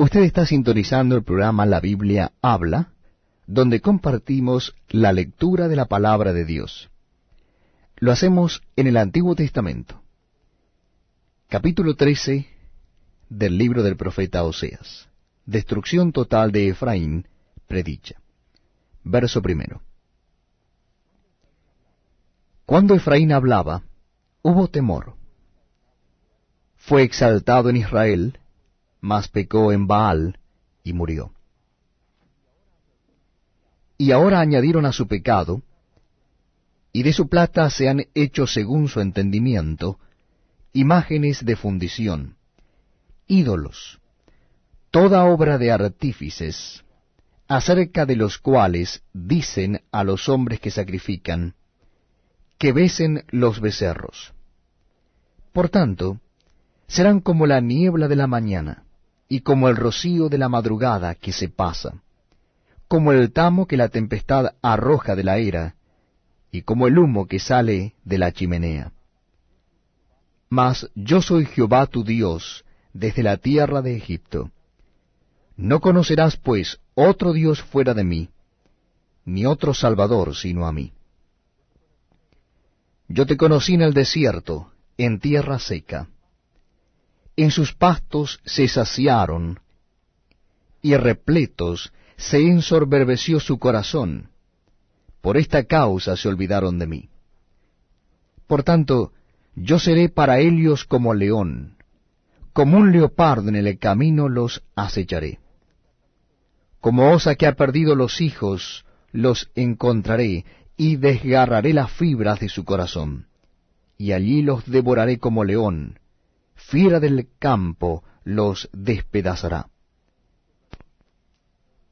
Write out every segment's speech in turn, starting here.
Usted está sintonizando el programa La Biblia Habla, donde compartimos la lectura de la palabra de Dios. Lo hacemos en el Antiguo Testamento. Capítulo 13 del libro del profeta Oseas. Destrucción total de Efraín, predicha. Verso primero. Cuando Efraín hablaba, hubo temor. Fue exaltado en Israel, mas pecó en Baal y murió. Y ahora añadieron a su pecado, y de su plata se han hecho según su entendimiento, imágenes de fundición, ídolos, toda obra de artífices, acerca de los cuales dicen a los hombres que sacrifican, que besen los becerros. Por tanto, serán como la niebla de la mañana, y como el rocío de la madrugada que se pasa, como el tamo que la tempestad arroja de la era, y como el humo que sale de la chimenea. Mas yo soy Jehová tu Dios desde la tierra de Egipto. No conocerás, pues, otro Dios fuera de mí, ni otro Salvador sino a mí. Yo te conocí en el desierto, en tierra seca en sus pastos se saciaron, y repletos se ensorberbeció su corazón. Por esta causa se olvidaron de mí. Por tanto, yo seré para ellos como león, como un leopardo en el camino los acecharé. Como osa que ha perdido los hijos, los encontraré, y desgarraré las fibras de su corazón, y allí los devoraré como león, fiera del campo los despedazará.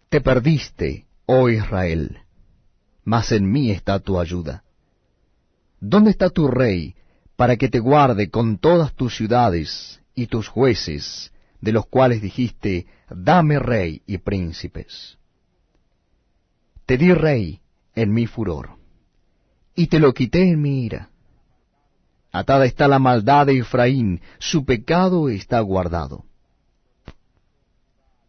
Te perdiste, oh Israel, mas en mí está tu ayuda. ¿Dónde está tu rey para que te guarde con todas tus ciudades y tus jueces, de los cuales dijiste, dame rey y príncipes? Te di rey en mi furor, y te lo quité en mi ira Atada está la maldad de Efraín, su pecado está guardado.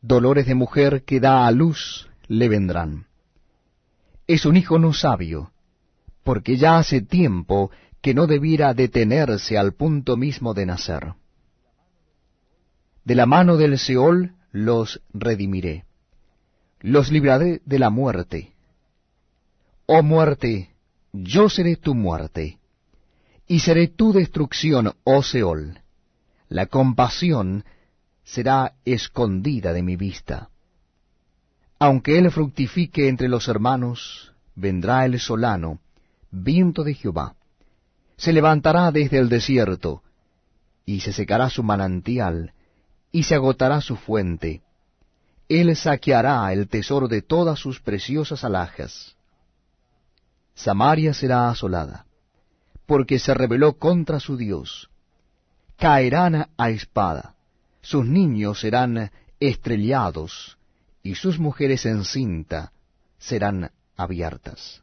Dolores de mujer que da a luz le vendrán. Es un hijo no sabio, porque ya hace tiempo que no debiera detenerse al punto mismo de nacer. De la mano del Seol los redimiré, los libraré de la muerte. Oh muerte, yo seré tu muerte y seré tu destrucción, oh Seol. La compasión será escondida de mi vista. Aunque él fructifique entre los hermanos, vendrá el solano, viento de Jehová. Se levantará desde el desierto, y se secará su manantial, y se agotará su fuente. Él saqueará el tesoro de todas sus preciosas alhajas. Samaria será asolada porque se rebeló contra su Dios. Caerán a espada, sus niños serán estrellados, y sus mujeres en cinta serán abiertas.